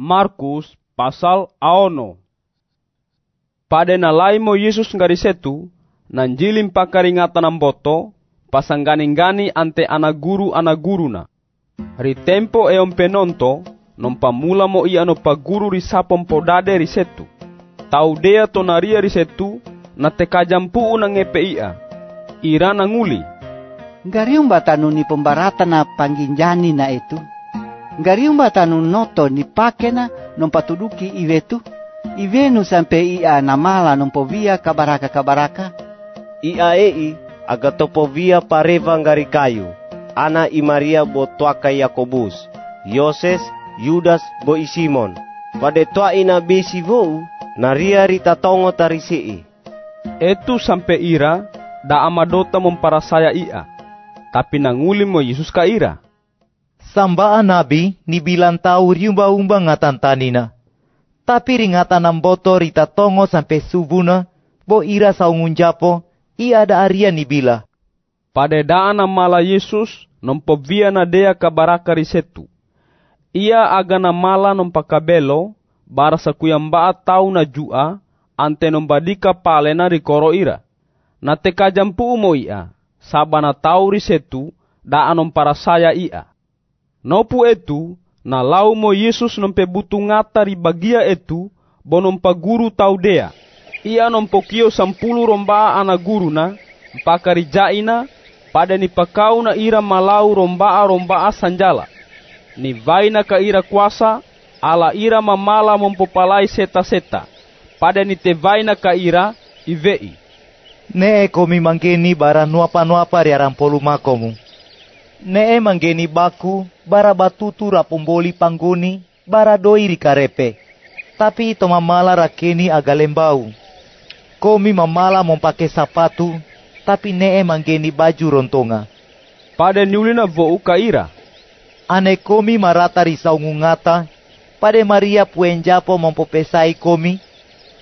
Markus pasal aono. Pada nalai mo Yesus ngari setu, nanjilim pakaringatan ang boto, pasanggani-gani ante anak guru anak guru na. Ri tempo e om penonto, non pamula mo ia no paguru ri sapom podade ri setu. Tau dea tonaria ri setu, na tekajampu na ngepe ia. Ira nanguli. Ngariung batanu ni pembarata na pangginjani na itu. Ngariung batanu noto ni pake na non patuduki ivetu. Ivenu sampe ia namala non povia kabaraka-kabaraka. Ia ei aga topovia pareva ngari kayu. Ana i Maria bo tuaka Yakobus. Yoses, Yudas bo i Simon. Pade tua ina besi vou, naria rita tongo tarisii. Etu sampai ira, da amadota memparasaya ia. Tapi nanguli mo Yesus ka ira. Sambaan nabi ni bilang tahu riumba-umba ngatan tanina. Tapi ringatan ang boto rita tongo sampai subuna, bo ira saungun japo, ia ada aria ni bila. Pada daan ang mala Yesus, nompovia na dea kabaraka risetu. Ia aga na mala nompakabelo, bara sa kuyamba tau na jua, ante nombadika pale na rikoro ira. Na teka jampu umo ia, sabana tau risetu, daan para saya ia. Nopu etu, na lau mo Yesus nompebutu ngata ri bagia etu, bonom guru tau dea. Ia nompokio sampulu romba ana guru na, mpaka jaina, pada ni na ira malau rombaa rombaa sanjala. Ni vaina ka ira kuasa, ala ira mamala mempopalai seta-seta. Pada ni te vaina ka ira, ivei. Ne komi mangkeni bara nuapa-nuapa ri arampolu makomu. Ne mangeni baku bara batutu rapomboli panggoni bara doi ri karepe. Tapi ito mamala rakeni agalembau. Komi mamala mompake sapatu, tapi ne mangeni baju rontonga. Pada nyulina vo kaira. Ane komi marata ri saungungata, pada Maria puenjapo mompopesai komi,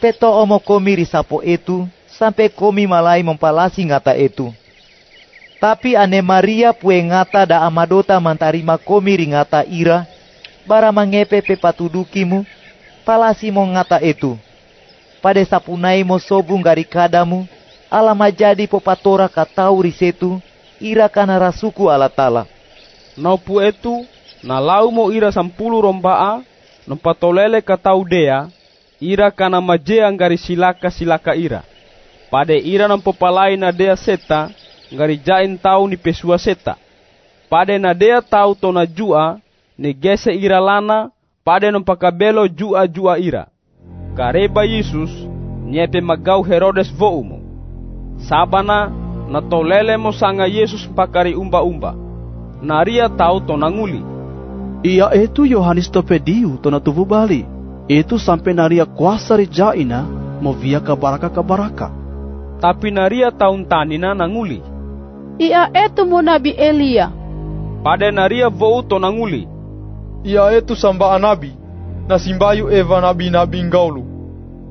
peto omo komi ri sapo itu, sampai komi malai mempalasi ngata itu. Tapi ane Maria pue ngata da amadota mantarima komi ringata ira, bara mangepe pe patudukimu, palasi mo ngata itu. Pada sapunai mo sobung gari kadamu, ala majadi popatora katau risetu, ira kana rasuku ala tala. Naupu itu, na lau mo ira sampulu rombaa, nempatolele katau dea, ira kana maje anggari silaka silaka ira. Pada ira nampopalai na dea seta, ngari jain tau ni pesua seta. Pada na dea tau to na jua, ni gese ira lana, pada pakabelo jua jua ira. Kareba Yesus, nyepe magau Herodes voumo. Sabana, na tolele mo sanga Yesus pakari umba-umba. Naria tau to nanguli. Ia itu Yohanes Topediu to na tuvu bali. Itu sampai naria kuasa jaina mo via kabaraka kabaraka. Tapi naria taun tanina nanguli. Ia itu mo nabi Elia. Pada naria vou to nanguli. Ia itu samba nabi. Na simbayu eva nabi-nabi ngaulu.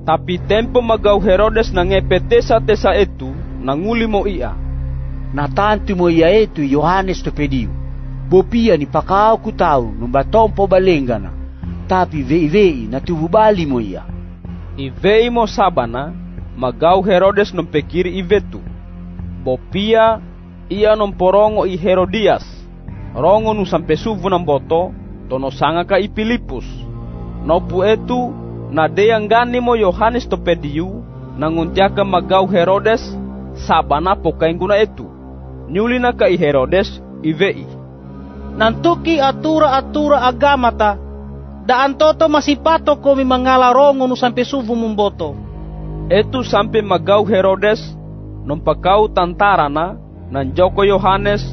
Tapi tempo magau Herodes nangepetesa-tesa itu nanguli mo ia. Natantu mo ia itu Yohanes Topediu. Bopia ni pakau ku tau numbatompo balengana. Tapi vei-vei na tuvu bali mo ia. Ivei mo sabana magau Herodes nompekiri ivetu. Bopia ia nomporongo i Herodias. Rongo nu sampe suvu namboto tono sanga ka i Filipus. Nopu etu na deyang gani mo Yohanes Topediu nanguntiaka magau Herodes sabana pokainguna etu. Nyulina ka i Herodes ivei. Nantuki atura-atura agama ta da antoto masipato komi mangala rongo nu sampe suvu mumboto. Etu sampai magau Herodes nompakau tantarana nan Joko Yohanes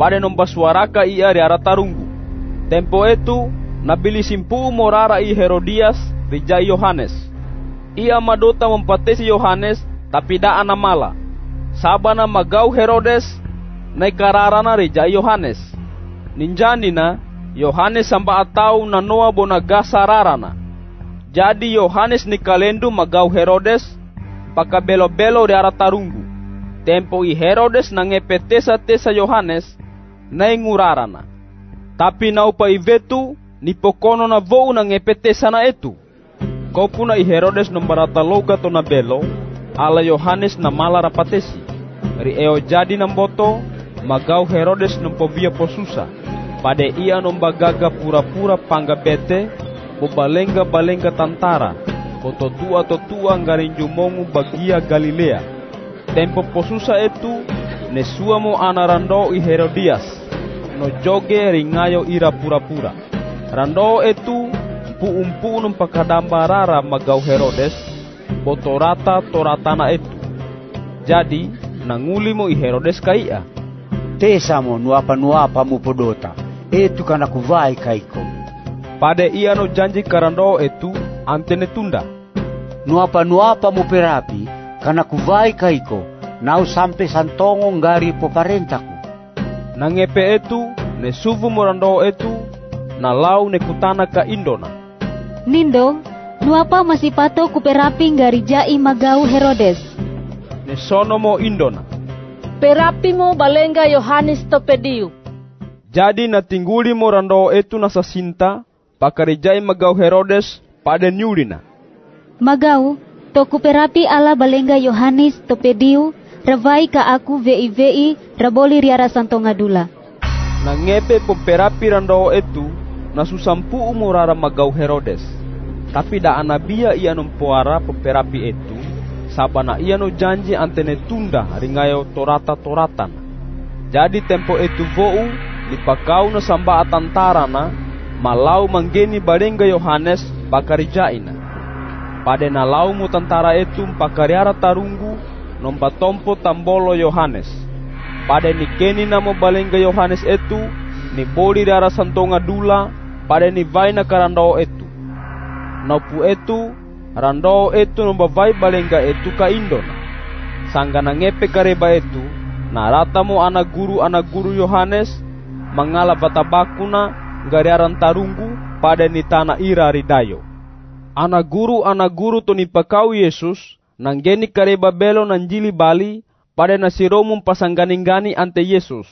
pada nombasuaraka ia riara tarunggu. Tempo itu nabili simpu morara i Herodias rijai Yohanes. Ia madota mempatesi Yohanes tapi da anamala. Sabana magau Herodes naik kararana rijai Yohanes. Ninjanina Yohanes samba atau nanoa bona gasararana. Jadi Yohanes ni kalendu magau Herodes paka belo-belo di arah tarunggu. Tempo i Herodes nangepetesa tesa Yohanes na ingurarana. Tapi naupa ivetu ni pokono na vou na ngepete sana etu. Kau puna i Herodes nombarata loga to na belo, ala Yohanes na mala rapatesi. Ri eo jadi namboto, magau Herodes nompovia posusa. Pade ia nombagaga pura-pura pangga bete, bobalenga-balenga tantara, koto tua to tua ngarinjumongu bagia Galilea. Tempo posusa etu, nesuamo ana rando i Herodias, no joge ringayo ira pura-pura. Rando etu, umpu-umpu numpakadambarara magau Herodes, botorata toratana etu. Jadi, nanguli mo i Herodes kaia. Tesa mo nuapa-nuapa mu podota. Etu kana kuvai kaiko. Pade ia no janji karando etu antene tunda. Nuapa-nuapa mu perapi kana kuvai kaiko. Nau sampai santongo ngari poparentaku. Nangepe etu, ne suvu morando etu, na lau ne kutana ka indona. Nindo, nuapa masih pato kuperapi ngari jai magau Herodes. Ne sono mo indona. Perapi mo balenga Yohanes Topediu. Jadi na tingguli rando etu na sasinta, pakarijai magau Herodes pada nyulina. Magau, to kuperapi ala balenga Yohanes Topediu, ravai ka aku vei raboli riara santo ngadula. Na ngepe pemperapi rando etu, na susampu umurara magau Herodes. Tapi da anabia ia nompoara pemperapi etu, sabana ia no janji antene tunda ringayo torata toratan. Jadi tempo etu vou dipakau na samba atantarana malau manggeni balenga Yohanes bakarijaina. Pada na lau mu tantara etu pakariara tarunggu nompa tompo tambolo Yohanes. Pada ni keni namo balenga Yohanes etu ni boli dara santonga dula pada ni vaina karandao etu. Naupu etu randao etu nomba vai balenga etu ka indona. Sangga na ngepe kareba etu na rata mo anak guru anak guru Yohanes mangala batabakuna gariaran tarunggu pada tanah ira ridayo. Anak guru anak guru to ni pakau Yesus nanggeni kareba belo nanjili bali pada nasiromum pasangganing-gani ante Yesus.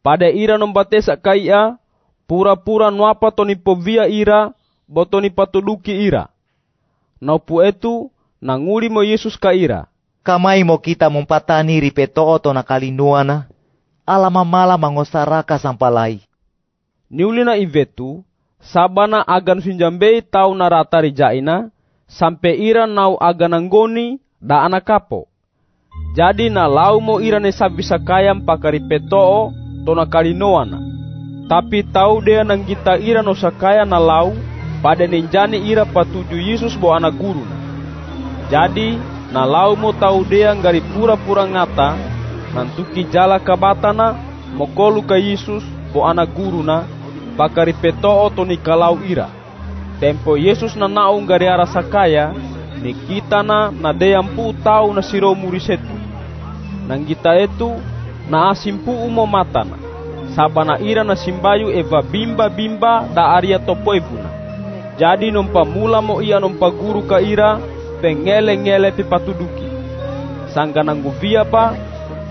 Pada ira nombatesa kaia pura-pura nuapa to ni povia ira boto ni patuduki ira. Naupu etu nanguli mo Yesus ka ira. Kamai mo kita mempatani ripetoo to na kalinuana, ala mamala mangosaraka sampalai. Niulina ivetu, sabana agan sinjambei tau narata rijaina, sampai ira nau agan da anakapo. Jadi na lau mo ira ne sabisa kayam pakari petoo to na kalinoana. Tapi tau dia nang kita ira no sakaya na lau, pada ninjani ira patuju Yesus bo anak guru. Jadi na lau mo tau dia ngari pura-pura ngata, nantuki jala kabatana, mokolu ka Yesus bo anak guru na, bakari petoo to ni kalau ira. Tempo Yesus na naung gari ara sakaya, ni kita na deyampu tau na siro murisetu. Nang kita itu na asimpu umo matana. Sabana ira na simbayu eva bimba bimba da aria topo evuna. Jadi nompa mula mo ia nompa guru ka ira, pengele-ngele pipatuduki. Nanggu via pa,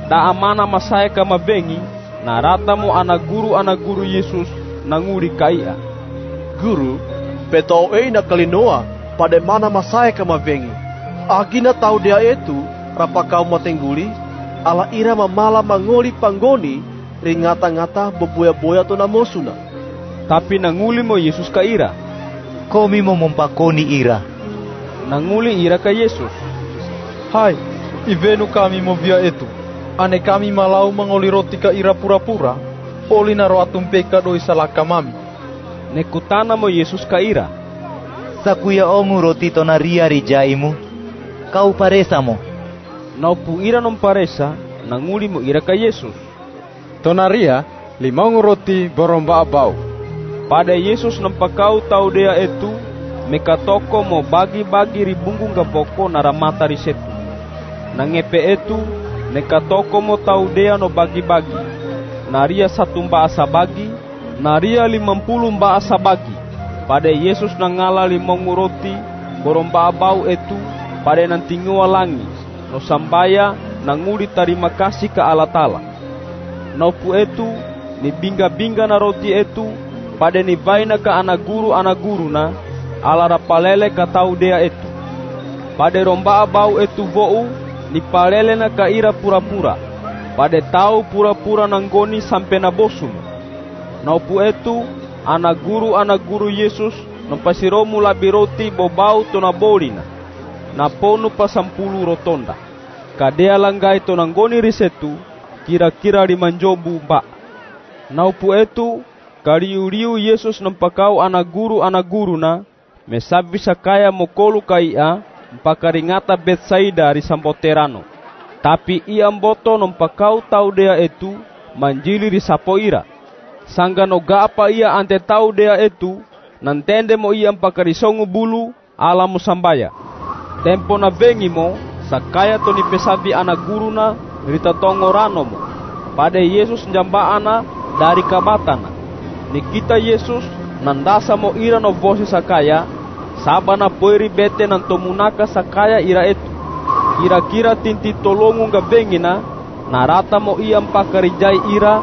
da amana masaya kama bengi, na rata mo anak guru anak guru Yesus nanguri kaia. Guru, petau ei na kalinoa, pada mana masaya kama vengi. Agina tau dia itu, rapa kau matengguli, ala ira mamala mangoli panggoni, ringata-ngata boboya-boya to namosuna. Tapi nanguli mo Yesus ka ira. Komi mo mempakoni ira. Nanguli ira ka Yesus. Hai, ivenu kami mo via itu. Ane kami malau mangoli roti ka ira pura-pura, oli na roatum peka doi salaka mami. Nekutana mo Yesus ka ira. Sakuya ongu roti to na ria rijaimu. Kau paresa mo. Naupu ira non paresa, nanguli mo ira ka Yesus. Tonaria, limang roti boromba abau. Pada Yesus nampakau tau dia itu, mekatoko mo bagi-bagi ribunggung gapoko naramata risetu. Nangepe itu, nekatoko mo tau dia no bagi-bagi. Naria satu asa bagi, naria limampulu asa bagi. Pada Yesus nangala limong roti, boromba abau itu, pada nantingua langi, no sambaya nanguli terima kasih ke Allah Ta'ala. Naupu itu, ni binga-binga na roti itu, pada ni baina ka anak guru anak guru na ala rapalele ka tau dea etu. Pada romba bau etu vou ni palele na ka ira pura-pura. Pada tau pura-pura nanggoni sampai na bosum. Naupu etu anak guru anak guru Yesus nampasiromu labi roti bobau to na bolina. Na ponu pasampulu rotonda. Kadea langgai to nanggoni risetu kira-kira lima jobu mbak. Naupu etu kariu-riu Yesus nampakau anak guru anak guru na mesabi sakaya mokolu kaia mpakaringata Betsaida dari Sampoterano. Tapi ia mboto nampakau tau dea etu manjili di sapoira. Sangga noga apa ia ante tau dea etu nantende mo ia mpakarisongu bulu ala musambaya. Tempo na vengi mo sakaya to ni pesabi anak guru na rita tongorano mo. Pada Yesus njambaana dari kabatana. Nikita Yesus nandasa mo ira no vose sakaya sabana poiri bete nan tomunaka sakaya ira etu. Kira-kira tinti tolongu ga bengina narata mo iya pakarijai ira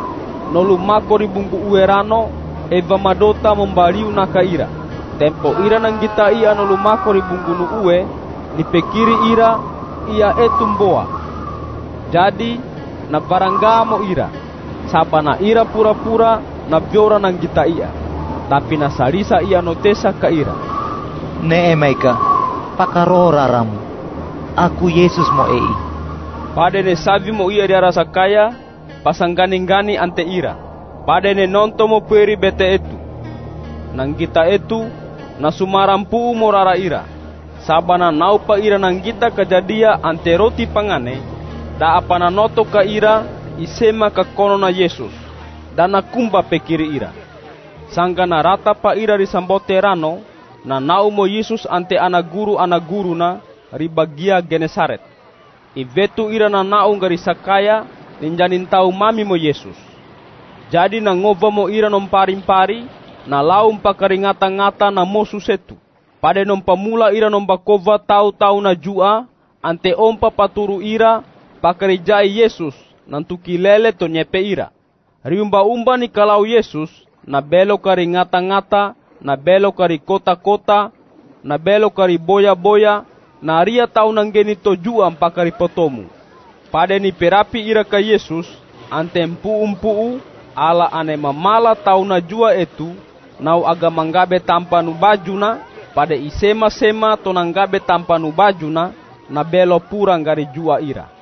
no lumako ribumbu uerano eva madota membaliu naka ira. Tempo ira nang kita iya no lumako ribumbu nu ue ni pekiri ira ia etumboa. Jadi na barangamo ira sabana ira pura-pura na biora nang kita iya. Tapi na salisa iya notesa ka ira. Ne emaika, pakarora ramu. Aku Yesus mo ei. Pada ne savi mo iya dia rasa kaya, pasanggani-gani ante ira. Pada ne nonto mo peri bete etu. Nang kita etu, na sumarampu mo rara ira. Sabana naupa ira nang kita kejadia ante roti pangane, da apa na noto ka ira, isema ka kono na Yesus. Dan na kumba pekiri ira. Sangga na rata pa ira di samboterano, na naumo Yesus ante anak guru anak guru na ribagia Genesaret. Ivetu ira na naung gari sakaya ninjanin tau mami mo Yesus. Jadi na ngova mo ira nom paring-pari na laum pakaringata-ngata na mo susetu. Pada nom pamula ira nom bakova tau-tau na jua ante ompa paturu ira pakarijai Yesus nantuki lele to nyepe ira. Riumba-umba ni kalau Yesus na belo kari ngata-ngata na belo kari kota-kota, na belo kari boya-boya, na ria tau nang geni tojua mpakari potomu. Pada ni perapi ira ka Yesus, ante mpu-mpu ala ane mamala tau na jua etu, nau aga manggabe tanpa nu bajuna, pada isema-sema to nanggabe tanpa nu bajuna, na belo pura ngari jua ira.